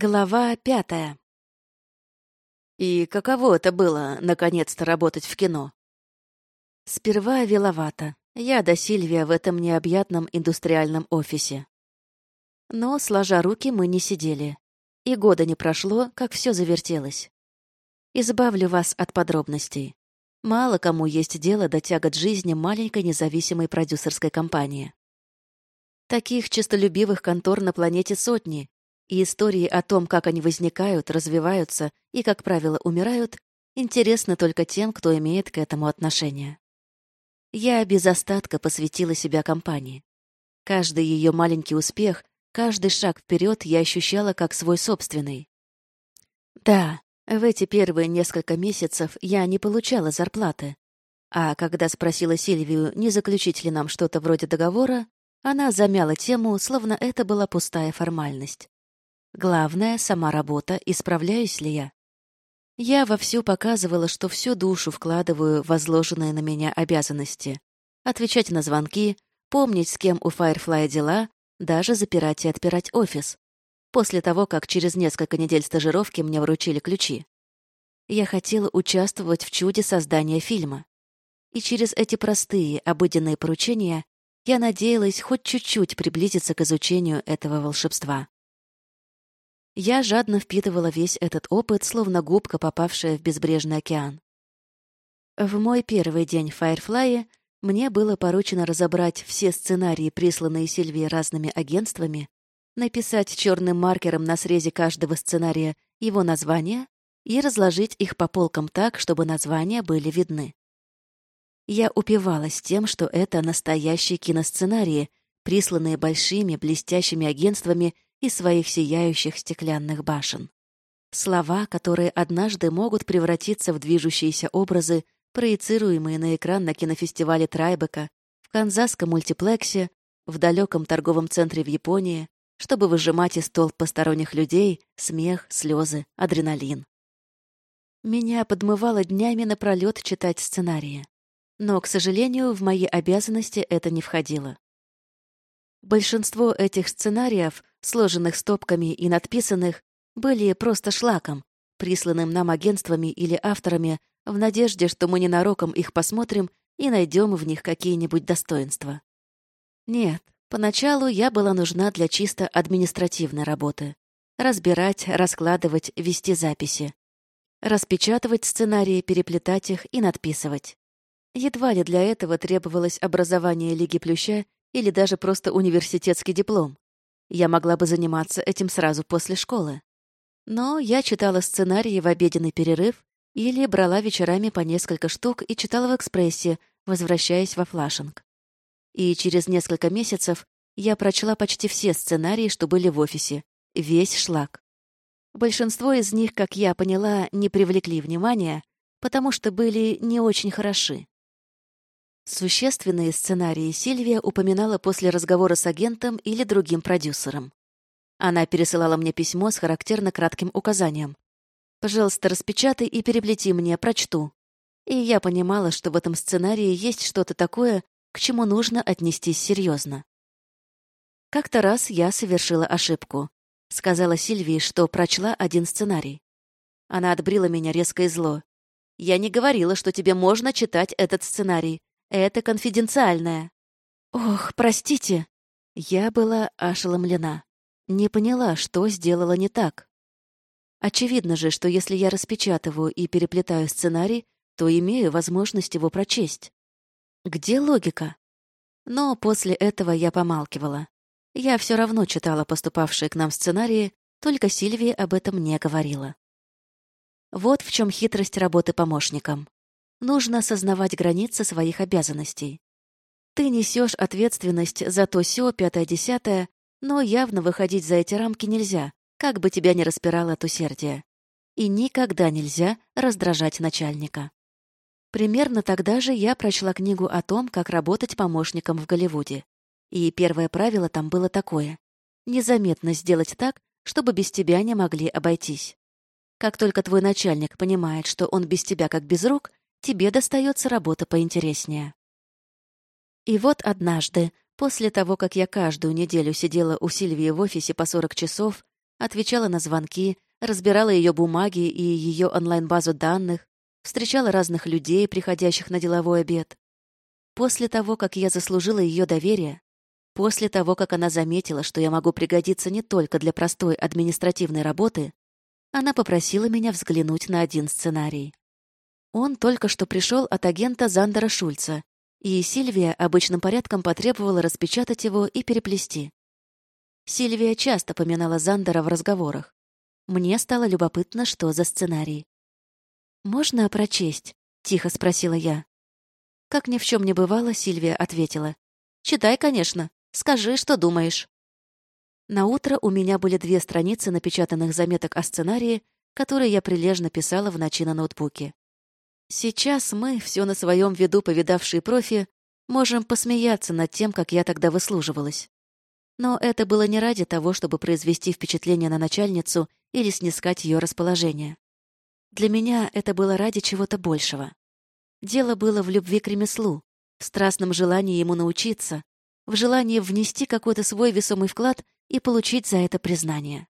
Глава пятая. И каково это было, наконец-то, работать в кино? Сперва виловато. Я до Сильвия в этом необъятном индустриальном офисе. Но, сложа руки, мы не сидели. И года не прошло, как все завертелось. Избавлю вас от подробностей. Мало кому есть дело до тягот жизни маленькой независимой продюсерской компании. Таких честолюбивых контор на планете сотни, и истории о том, как они возникают, развиваются и, как правило, умирают, интересны только тем, кто имеет к этому отношение. Я без остатка посвятила себя компании. Каждый ее маленький успех, каждый шаг вперед я ощущала как свой собственный. Да, в эти первые несколько месяцев я не получала зарплаты. А когда спросила Сильвию, не заключить ли нам что-то вроде договора, она замяла тему, словно это была пустая формальность. Главное — сама работа, исправляюсь ли я. Я вовсю показывала, что всю душу вкладываю в возложенные на меня обязанности. Отвечать на звонки, помнить, с кем у Firefly дела, даже запирать и отпирать офис. После того, как через несколько недель стажировки мне вручили ключи. Я хотела участвовать в чуде создания фильма. И через эти простые, обыденные поручения я надеялась хоть чуть-чуть приблизиться к изучению этого волшебства. Я жадно впитывала весь этот опыт, словно губка, попавшая в безбрежный океан. В мой первый день в Файрфлае мне было поручено разобрать все сценарии, присланные Сильвии разными агентствами, написать черным маркером на срезе каждого сценария его название и разложить их по полкам так, чтобы названия были видны. Я упивалась тем, что это настоящие киносценарии, присланные большими блестящими агентствами и своих сияющих стеклянных башен. Слова, которые однажды могут превратиться в движущиеся образы, проецируемые на экран на кинофестивале Трайбека, в канзасском мультиплексе, в далеком торговом центре в Японии, чтобы выжимать из толп посторонних людей смех, слезы, адреналин. Меня подмывало днями напролет читать сценарии. Но, к сожалению, в мои обязанности это не входило. Большинство этих сценариев, сложенных стопками и надписанных, были просто шлаком, присланным нам агентствами или авторами в надежде, что мы ненароком их посмотрим и найдем в них какие-нибудь достоинства. Нет, поначалу я была нужна для чисто административной работы. Разбирать, раскладывать, вести записи. Распечатывать сценарии, переплетать их и надписывать. Едва ли для этого требовалось образование Лиги Плюща или даже просто университетский диплом. Я могла бы заниматься этим сразу после школы. Но я читала сценарии в обеденный перерыв или брала вечерами по несколько штук и читала в экспрессе, возвращаясь во флашинг. И через несколько месяцев я прочла почти все сценарии, что были в офисе, весь шлак. Большинство из них, как я поняла, не привлекли внимания, потому что были не очень хороши. Существенные сценарии Сильвия упоминала после разговора с агентом или другим продюсером. Она пересылала мне письмо с характерно кратким указанием. «Пожалуйста, распечатай и переплети мне, прочту». И я понимала, что в этом сценарии есть что-то такое, к чему нужно отнестись серьезно. Как-то раз я совершила ошибку. Сказала Сильвии, что прочла один сценарий. Она отбрила меня резко и зло. «Я не говорила, что тебе можно читать этот сценарий. Это конфиденциальное». «Ох, простите». Я была ошеломлена. Не поняла, что сделала не так. Очевидно же, что если я распечатываю и переплетаю сценарий, то имею возможность его прочесть. Где логика? Но после этого я помалкивала. Я все равно читала поступавшие к нам сценарии, только Сильвия об этом не говорила. Вот в чем хитрость работы помощником нужно осознавать границы своих обязанностей. Ты несешь ответственность за то сё, пятое-десятое, но явно выходить за эти рамки нельзя, как бы тебя ни распирало от усердия. И никогда нельзя раздражать начальника. Примерно тогда же я прочла книгу о том, как работать помощником в Голливуде. И первое правило там было такое — незаметно сделать так, чтобы без тебя не могли обойтись. Как только твой начальник понимает, что он без тебя как без рук, тебе достается работа поинтереснее. И вот однажды, после того, как я каждую неделю сидела у Сильвии в офисе по 40 часов, отвечала на звонки, разбирала ее бумаги и ее онлайн-базу данных, встречала разных людей, приходящих на деловой обед. После того, как я заслужила ее доверие, после того, как она заметила, что я могу пригодиться не только для простой административной работы, она попросила меня взглянуть на один сценарий. Он только что пришел от агента Зандера Шульца, и Сильвия обычным порядком потребовала распечатать его и переплести. Сильвия часто поминала Зандера в разговорах. Мне стало любопытно, что за сценарий. «Можно прочесть?» — тихо спросила я. Как ни в чем не бывало, Сильвия ответила. «Читай, конечно. Скажи, что думаешь». На утро у меня были две страницы напечатанных заметок о сценарии, которые я прилежно писала в ночи на ноутбуке. Сейчас мы, все на своем виду повидавшие профи, можем посмеяться над тем, как я тогда выслуживалась. Но это было не ради того, чтобы произвести впечатление на начальницу или снискать ее расположение. Для меня это было ради чего-то большего. Дело было в любви к ремеслу, в страстном желании ему научиться, в желании внести какой-то свой весомый вклад и получить за это признание.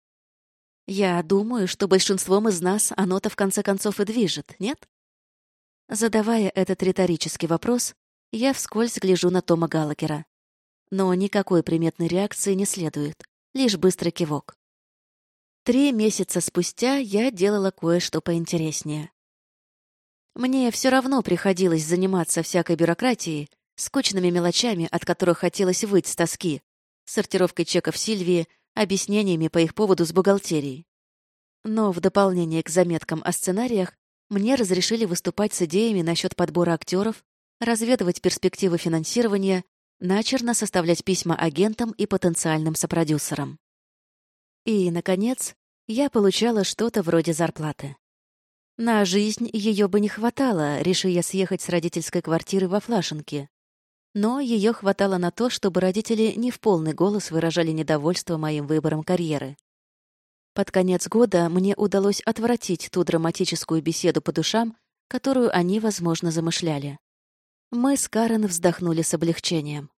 Я думаю, что большинством из нас оно-то в конце концов и движет, нет? Задавая этот риторический вопрос, я вскользь гляжу на Тома Галлагера. Но никакой приметной реакции не следует, лишь быстрый кивок. Три месяца спустя я делала кое-что поинтереснее. Мне все равно приходилось заниматься всякой бюрократией, скучными мелочами, от которых хотелось выйти с тоски, сортировкой чеков Сильвии, объяснениями по их поводу с бухгалтерией. Но в дополнение к заметкам о сценариях мне разрешили выступать с идеями насчет подбора актеров, разведывать перспективы финансирования, начерно составлять письма агентам и потенциальным сопродюсерам. И, наконец, я получала что-то вроде зарплаты. На жизнь ее бы не хватало, реши я съехать с родительской квартиры во Флашенке. Но ее хватало на то, чтобы родители не в полный голос выражали недовольство моим выбором карьеры. Под конец года мне удалось отвратить ту драматическую беседу по душам, которую они, возможно, замышляли. Мы с Карен вздохнули с облегчением.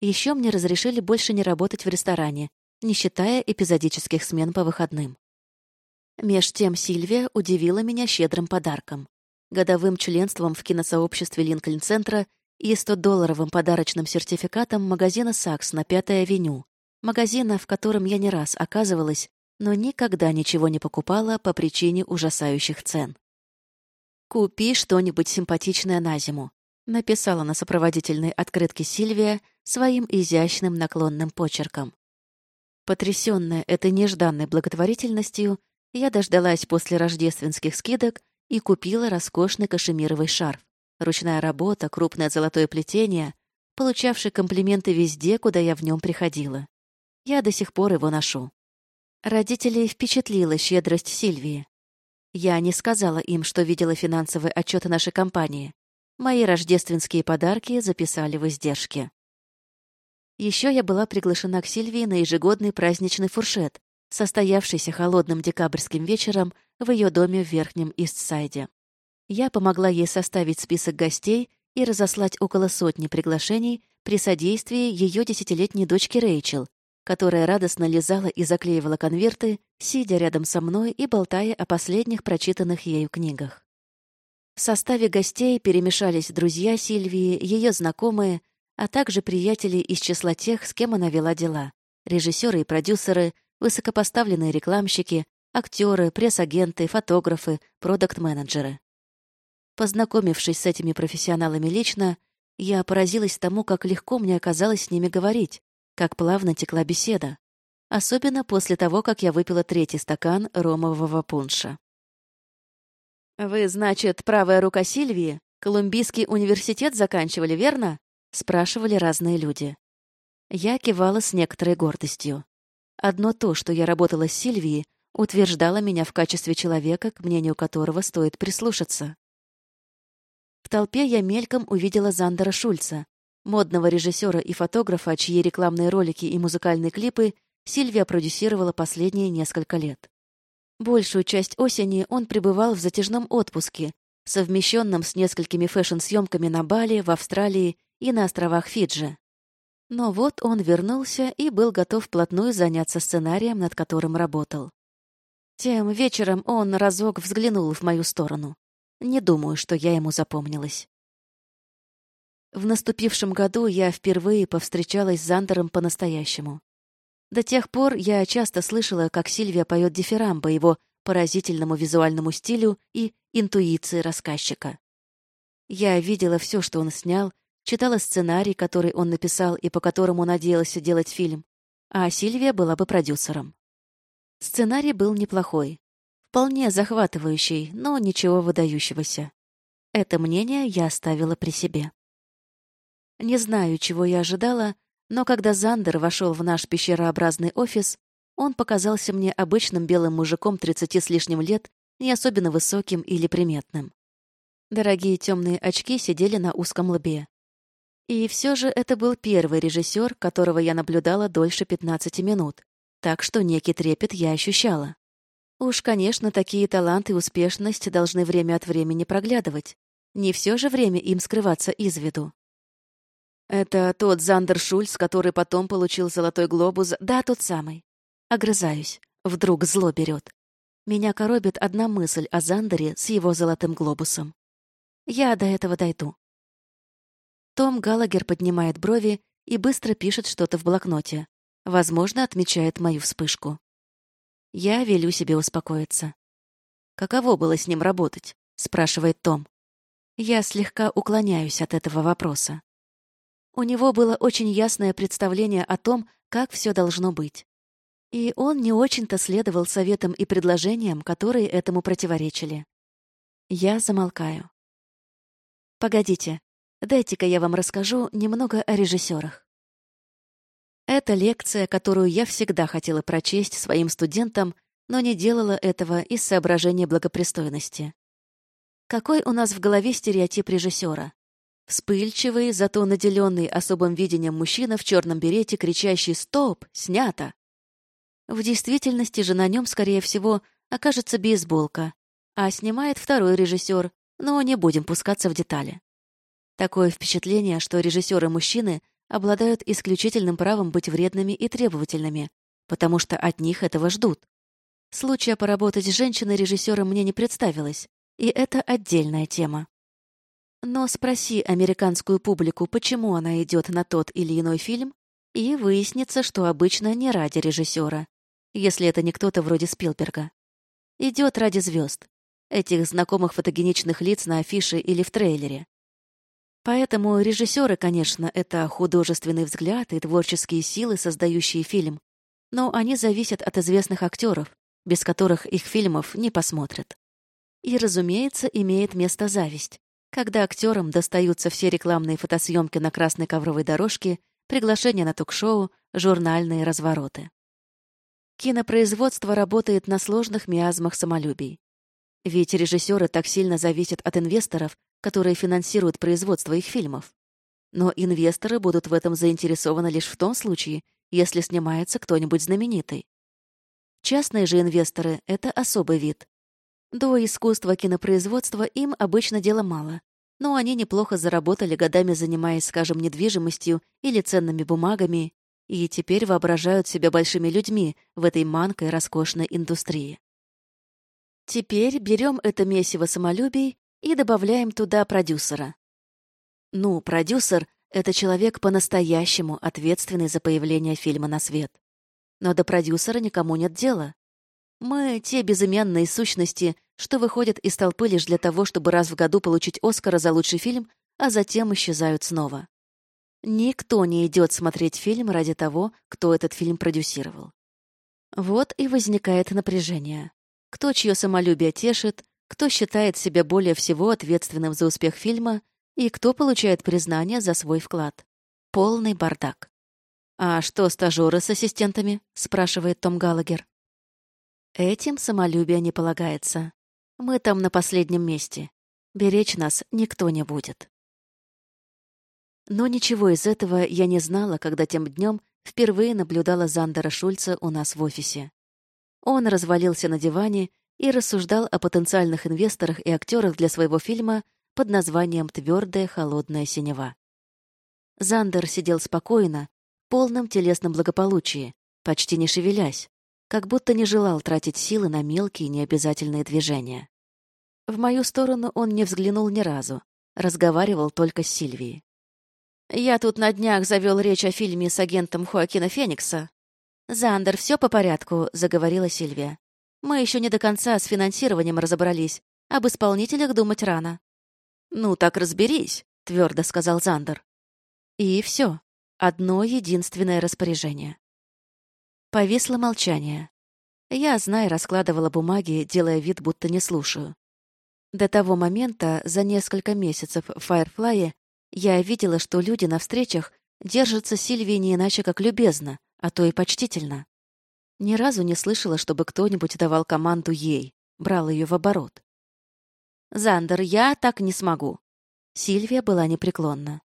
Еще мне разрешили больше не работать в ресторане, не считая эпизодических смен по выходным. Меж тем Сильвия удивила меня щедрым подарком. Годовым членством в киносообществе Линкольн-центра и 100-долларовым подарочным сертификатом магазина «Сакс» на Пятой авеню, магазина, в котором я не раз оказывалась но никогда ничего не покупала по причине ужасающих цен. «Купи что-нибудь симпатичное на зиму», — написала на сопроводительной открытке Сильвия своим изящным наклонным почерком. Потрясённая этой нежданной благотворительностью, я дождалась после рождественских скидок и купила роскошный кашемировый шарф. Ручная работа, крупное золотое плетение, получавший комплименты везде, куда я в нем приходила. Я до сих пор его ношу. Родителей впечатлила щедрость Сильвии. Я не сказала им, что видела финансовые отчеты нашей компании. Мои рождественские подарки записали в издержки. Еще я была приглашена к Сильвии на ежегодный праздничный фуршет, состоявшийся холодным декабрьским вечером в ее доме в Верхнем Истсайде. Я помогла ей составить список гостей и разослать около сотни приглашений при содействии ее десятилетней дочки Рэйчел, которая радостно лизала и заклеивала конверты, сидя рядом со мной и болтая о последних прочитанных ею книгах. В составе гостей перемешались друзья Сильвии, ее знакомые, а также приятели из числа тех, с кем она вела дела. Режиссеры и продюсеры, высокопоставленные рекламщики, актеры, пресс-агенты, фотографы, продакт-менеджеры. Познакомившись с этими профессионалами лично, я поразилась тому, как легко мне оказалось с ними говорить, как плавно текла беседа. Особенно после того, как я выпила третий стакан ромового пунша. «Вы, значит, правая рука Сильвии? Колумбийский университет заканчивали, верно?» — спрашивали разные люди. Я кивала с некоторой гордостью. Одно то, что я работала с Сильвией, утверждало меня в качестве человека, к мнению которого стоит прислушаться. В толпе я мельком увидела Зандера Шульца, Модного режиссера и фотографа, чьи рекламные ролики и музыкальные клипы Сильвия продюсировала последние несколько лет. Большую часть осени он пребывал в затяжном отпуске, совмещенном с несколькими фэшн-съемками на Бали, в Австралии и на островах Фиджи. Но вот он вернулся и был готов вплотную заняться сценарием, над которым работал. Тем вечером он разок взглянул в мою сторону. Не думаю, что я ему запомнилась. В наступившем году я впервые повстречалась с Зандером по-настоящему. До тех пор я часто слышала, как Сильвия поет дифирам по его поразительному визуальному стилю и интуиции рассказчика. Я видела все, что он снял, читала сценарий, который он написал и по которому надеялся делать фильм, а Сильвия была бы продюсером. Сценарий был неплохой, вполне захватывающий, но ничего выдающегося. Это мнение я оставила при себе. Не знаю, чего я ожидала, но когда Зандер вошел в наш пещерообразный офис, он показался мне обычным белым мужиком 30 с лишним лет, не особенно высоким или приметным. Дорогие темные очки сидели на узком лбе. И все же это был первый режиссер, которого я наблюдала дольше 15 минут, так что некий трепет я ощущала. Уж, конечно, такие таланты и успешность должны время от времени проглядывать. Не все же время им скрываться из виду. Это тот Зандер Шульц, который потом получил золотой глобус. Да, тот самый. Огрызаюсь. Вдруг зло берет. Меня коробит одна мысль о Зандере с его золотым глобусом. Я до этого дойду. Том Галагер поднимает брови и быстро пишет что-то в блокноте. Возможно, отмечает мою вспышку. Я велю себе успокоиться. «Каково было с ним работать?» — спрашивает Том. Я слегка уклоняюсь от этого вопроса. У него было очень ясное представление о том, как все должно быть. И он не очень-то следовал советам и предложениям, которые этому противоречили. Я замолкаю. Погодите, дайте-ка я вам расскажу немного о режиссерах. Это лекция, которую я всегда хотела прочесть своим студентам, но не делала этого из соображения благопристойности. Какой у нас в голове стереотип режиссера? Вспыльчивый, зато наделенный особым видением мужчина в черном берете, кричащий «Стоп! Снято!». В действительности же на нем, скорее всего, окажется бейсболка, а снимает второй режиссер, но не будем пускаться в детали. Такое впечатление, что режиссеры-мужчины обладают исключительным правом быть вредными и требовательными, потому что от них этого ждут. Случая поработать с женщиной-режиссером мне не представилось, и это отдельная тема. Но спроси американскую публику, почему она идет на тот или иной фильм, и выяснится, что обычно не ради режиссера, если это не кто-то вроде Спилберга. Идет ради звезд, этих знакомых фотогеничных лиц на афише или в трейлере. Поэтому режиссеры, конечно, это художественный взгляд и творческие силы, создающие фильм, но они зависят от известных актеров, без которых их фильмов не посмотрят. И, разумеется, имеет место зависть когда актерам достаются все рекламные фотосъемки на красной ковровой дорожке, приглашения на ток-шоу, журнальные развороты. Кинопроизводство работает на сложных миазмах самолюбий. Ведь режиссеры так сильно зависят от инвесторов, которые финансируют производство их фильмов. Но инвесторы будут в этом заинтересованы лишь в том случае, если снимается кто-нибудь знаменитый. Частные же инвесторы — это особый вид. До искусства кинопроизводства им обычно дела мало, но они неплохо заработали, годами занимаясь, скажем, недвижимостью или ценными бумагами, и теперь воображают себя большими людьми в этой манкой роскошной индустрии. Теперь берем это месиво самолюбий и добавляем туда продюсера. Ну, продюсер — это человек по-настоящему ответственный за появление фильма на свет. Но до продюсера никому нет дела. Мы — те безымянные сущности, что выходят из толпы лишь для того, чтобы раз в году получить Оскара за лучший фильм, а затем исчезают снова. Никто не идет смотреть фильм ради того, кто этот фильм продюсировал. Вот и возникает напряжение. Кто чье самолюбие тешит, кто считает себя более всего ответственным за успех фильма и кто получает признание за свой вклад. Полный бардак. «А что стажеры с ассистентами?» — спрашивает Том Галагер. Этим самолюбие не полагается. Мы там на последнем месте. Беречь нас никто не будет. Но ничего из этого я не знала, когда тем днем впервые наблюдала Зандера Шульца у нас в офисе. Он развалился на диване и рассуждал о потенциальных инвесторах и актерах для своего фильма под названием «Твердая холодная синева». Зандер сидел спокойно, полном телесном благополучии, почти не шевелясь, как будто не желал тратить силы на мелкие необязательные движения. В мою сторону он не взглянул ни разу, разговаривал только с Сильвией. «Я тут на днях завел речь о фильме с агентом Хоакина Феникса». «Зандер, все по порядку», — заговорила Сильвия. «Мы еще не до конца с финансированием разобрались. Об исполнителях думать рано». «Ну так разберись», — твердо сказал Зандер. И все. Одно единственное распоряжение. Повисло молчание. Я, зная, раскладывала бумаги, делая вид, будто не слушаю. До того момента, за несколько месяцев в Файрфлае, я видела, что люди на встречах держатся Сильвии не иначе, как любезно, а то и почтительно. Ни разу не слышала, чтобы кто-нибудь давал команду ей, брал ее в оборот. «Зандер, я так не смогу». Сильвия была непреклонна.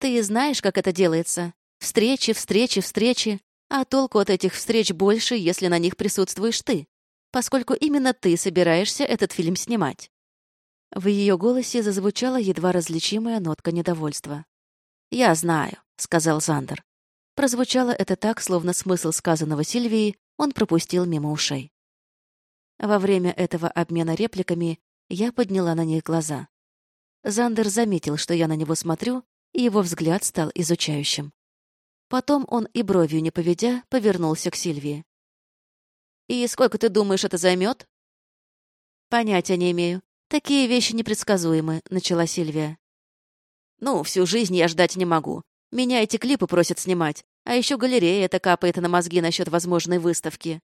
«Ты знаешь, как это делается? Встречи, встречи, встречи. А толку от этих встреч больше, если на них присутствуешь ты, поскольку именно ты собираешься этот фильм снимать». В ее голосе зазвучала едва различимая нотка недовольства. «Я знаю», — сказал Зандер. Прозвучало это так, словно смысл сказанного Сильвии он пропустил мимо ушей. Во время этого обмена репликами я подняла на них глаза. Зандер заметил, что я на него смотрю, и его взгляд стал изучающим. Потом он и бровью не поведя, повернулся к Сильвии. «И сколько ты думаешь, это займет?» «Понятия не имею. Такие вещи непредсказуемы», — начала Сильвия. «Ну, всю жизнь я ждать не могу. Меня эти клипы просят снимать, а еще галерея это капает на мозги насчет возможной выставки.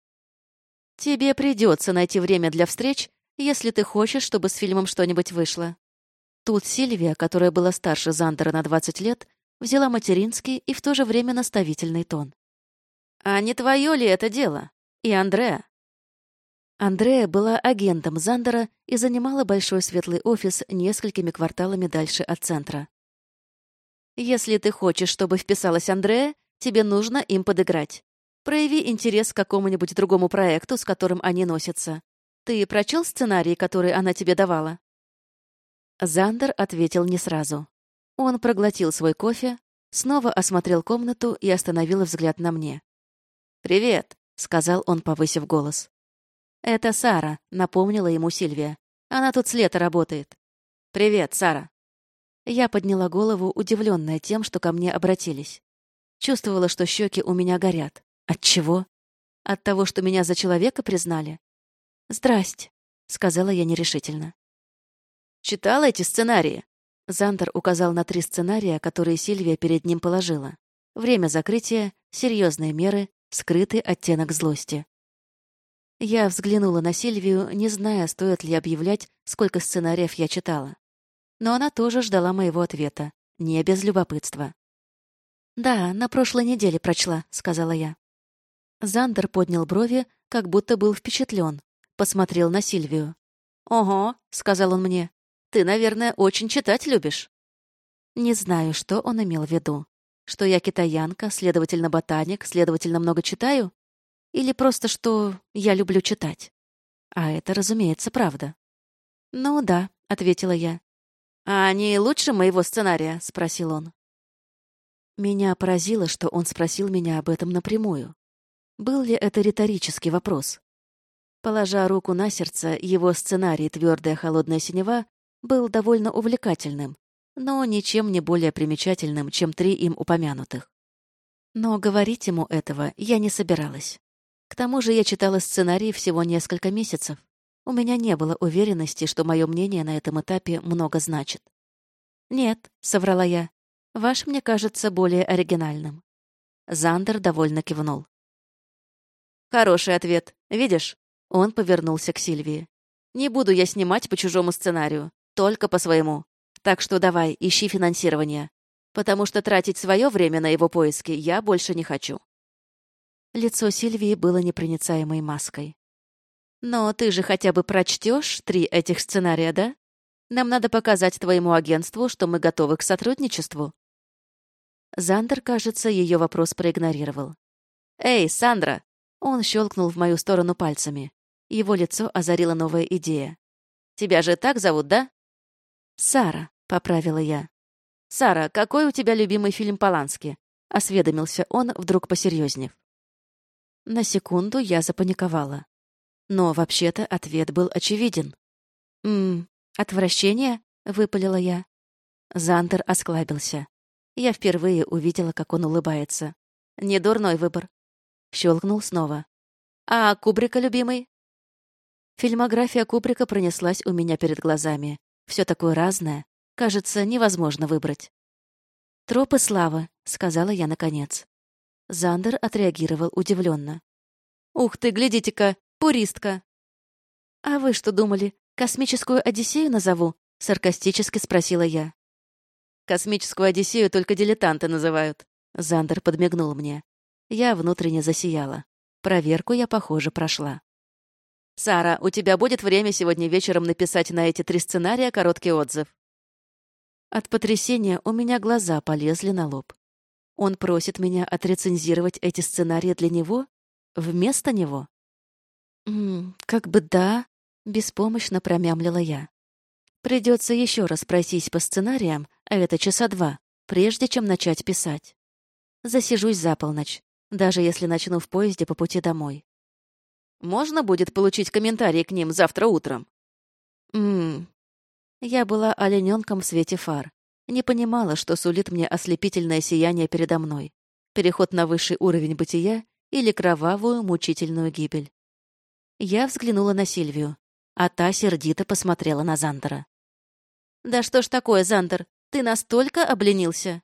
Тебе придется найти время для встреч если ты хочешь, чтобы с фильмом что-нибудь вышло». Тут Сильвия, которая была старше Зандера на 20 лет, взяла материнский и в то же время наставительный тон. «А не твое ли это дело? И Андреа?» Андрея была агентом Зандера и занимала большой светлый офис несколькими кварталами дальше от центра. «Если ты хочешь, чтобы вписалась Андрея, тебе нужно им подыграть. Прояви интерес к какому-нибудь другому проекту, с которым они носятся. Ты прочел сценарий, который она тебе давала?» Зандер ответил не сразу. Он проглотил свой кофе, снова осмотрел комнату и остановил взгляд на мне. «Привет», — сказал он, повысив голос. «Это Сара», — напомнила ему Сильвия. «Она тут с лета работает». «Привет, Сара». Я подняла голову, удивленная тем, что ко мне обратились. Чувствовала, что щеки у меня горят. От чего? От того, что меня за человека признали? «Здрасте», — сказала я нерешительно. «Читала эти сценарии?» Зандер указал на три сценария, которые Сильвия перед ним положила. Время закрытия, серьезные меры, скрытый оттенок злости. Я взглянула на Сильвию, не зная, стоит ли объявлять, сколько сценариев я читала. Но она тоже ждала моего ответа, не без любопытства. «Да, на прошлой неделе прочла», — сказала я. Зандер поднял брови, как будто был впечатлен, посмотрел на Сильвию. «Ого», — сказал он мне, — «ты, наверное, очень читать любишь». Не знаю, что он имел в виду. Что я китаянка, следовательно, ботаник, следовательно, много читаю? Или просто, что я люблю читать? А это, разумеется, правда. «Ну да», — ответила я. «А они лучше моего сценария?» — спросил он. Меня поразило, что он спросил меня об этом напрямую. Был ли это риторический вопрос? Положа руку на сердце, его сценарий «Твердая холодная синева» был довольно увлекательным, но ничем не более примечательным, чем три им упомянутых. Но говорить ему этого я не собиралась. К тому же я читала сценарий всего несколько месяцев. У меня не было уверенности, что мое мнение на этом этапе много значит. «Нет», — соврала я, — «ваш мне кажется более оригинальным». Зандер довольно кивнул. «Хороший ответ. Видишь, он повернулся к Сильвии. «Не буду я снимать по чужому сценарию, только по своему. Так что давай, ищи финансирование. Потому что тратить свое время на его поиски я больше не хочу». Лицо Сильвии было непроницаемой маской. «Но ты же хотя бы прочтешь три этих сценария, да? Нам надо показать твоему агентству, что мы готовы к сотрудничеству». Зандер, кажется, ее вопрос проигнорировал. «Эй, Сандра!» Он щелкнул в мою сторону пальцами. Его лицо озарила новая идея. «Тебя же так зовут, да?» «Сара», — поправила я. «Сара, какой у тебя любимый фильм Полански? осведомился он, вдруг посерьезнев. На секунду я запаниковала. Но вообще-то ответ был очевиден. «Ммм, отвращение?» — выпалила я. Зандер осклабился. Я впервые увидела, как он улыбается. «Не дурной выбор». Щелкнул снова. «А Кубрика, любимый?» Фильмография Кубрика пронеслась у меня перед глазами. Все такое разное. Кажется, невозможно выбрать. «Тропы славы», — сказала я наконец. Зандер отреагировал удивленно. «Ух ты, глядите-ка, пуристка!» «А вы что думали, космическую Одиссею назову?» — саркастически спросила я. «Космическую Одиссею только дилетанты называют», — Зандер подмигнул мне. Я внутренне засияла. Проверку я, похоже, прошла. «Сара, у тебя будет время сегодня вечером написать на эти три сценария короткий отзыв?» От потрясения у меня глаза полезли на лоб. Он просит меня отрецензировать эти сценарии для него? Вместо него? «М как бы да», — беспомощно промямлила я. Придется еще раз пройтись по сценариям, а это часа два, прежде чем начать писать. Засижусь за полночь, даже если начну в поезде по пути домой. Можно будет получить комментарии к ним завтра утром? Ммм. Я была олененком в свете фар. Не понимала, что сулит мне ослепительное сияние передо мной. Переход на высший уровень бытия или кровавую, мучительную гибель. Я взглянула на Сильвию, а та сердито посмотрела на Зандера. «Да что ж такое, Зандер, ты настолько обленился?»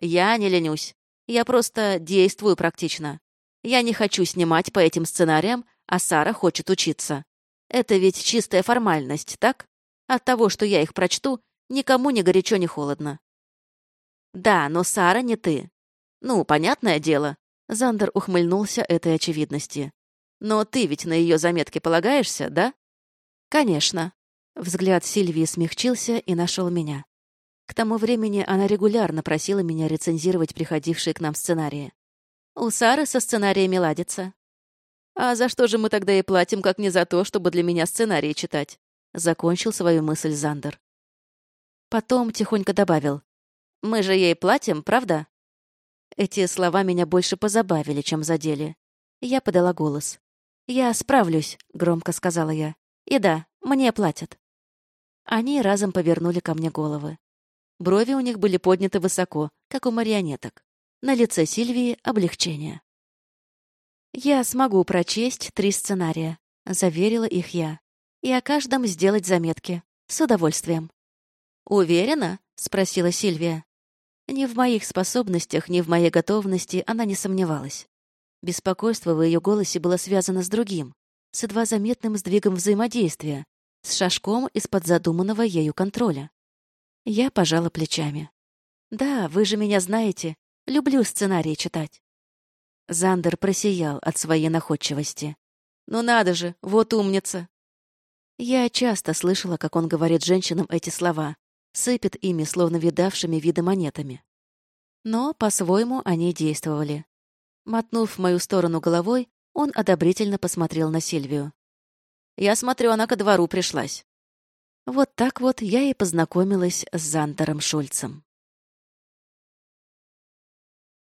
«Я не ленюсь. Я просто действую практично. Я не хочу снимать по этим сценариям, а Сара хочет учиться. Это ведь чистая формальность, так? От того, что я их прочту, никому ни горячо, ни холодно. Да, но Сара не ты. Ну, понятное дело. Зандер ухмыльнулся этой очевидности. Но ты ведь на ее заметки полагаешься, да? Конечно. Взгляд Сильвии смягчился и нашел меня. К тому времени она регулярно просила меня рецензировать приходившие к нам сценарии. У Сары со сценариями ладится. «А за что же мы тогда и платим, как не за то, чтобы для меня сценарии читать?» Закончил свою мысль Зандер. Потом тихонько добавил. «Мы же ей платим, правда?» Эти слова меня больше позабавили, чем задели. Я подала голос. «Я справлюсь», — громко сказала я. «И да, мне платят». Они разом повернули ко мне головы. Брови у них были подняты высоко, как у марионеток. На лице Сильвии облегчение. «Я смогу прочесть три сценария», — заверила их я. «И о каждом сделать заметки. С удовольствием». «Уверена?» — спросила Сильвия. Ни в моих способностях, ни в моей готовности она не сомневалась. Беспокойство в ее голосе было связано с другим, с едва заметным сдвигом взаимодействия, с шажком из-под задуманного ею контроля. Я пожала плечами. «Да, вы же меня знаете. Люблю сценарии читать. Зандер просиял от своей находчивости. «Ну надо же, вот умница!» Я часто слышала, как он говорит женщинам эти слова, сыпет ими, словно видавшими виды монетами. Но по-своему они действовали. Мотнув в мою сторону головой, он одобрительно посмотрел на Сильвию. «Я смотрю, она ко двору пришлась». Вот так вот я и познакомилась с Зандером Шульцем.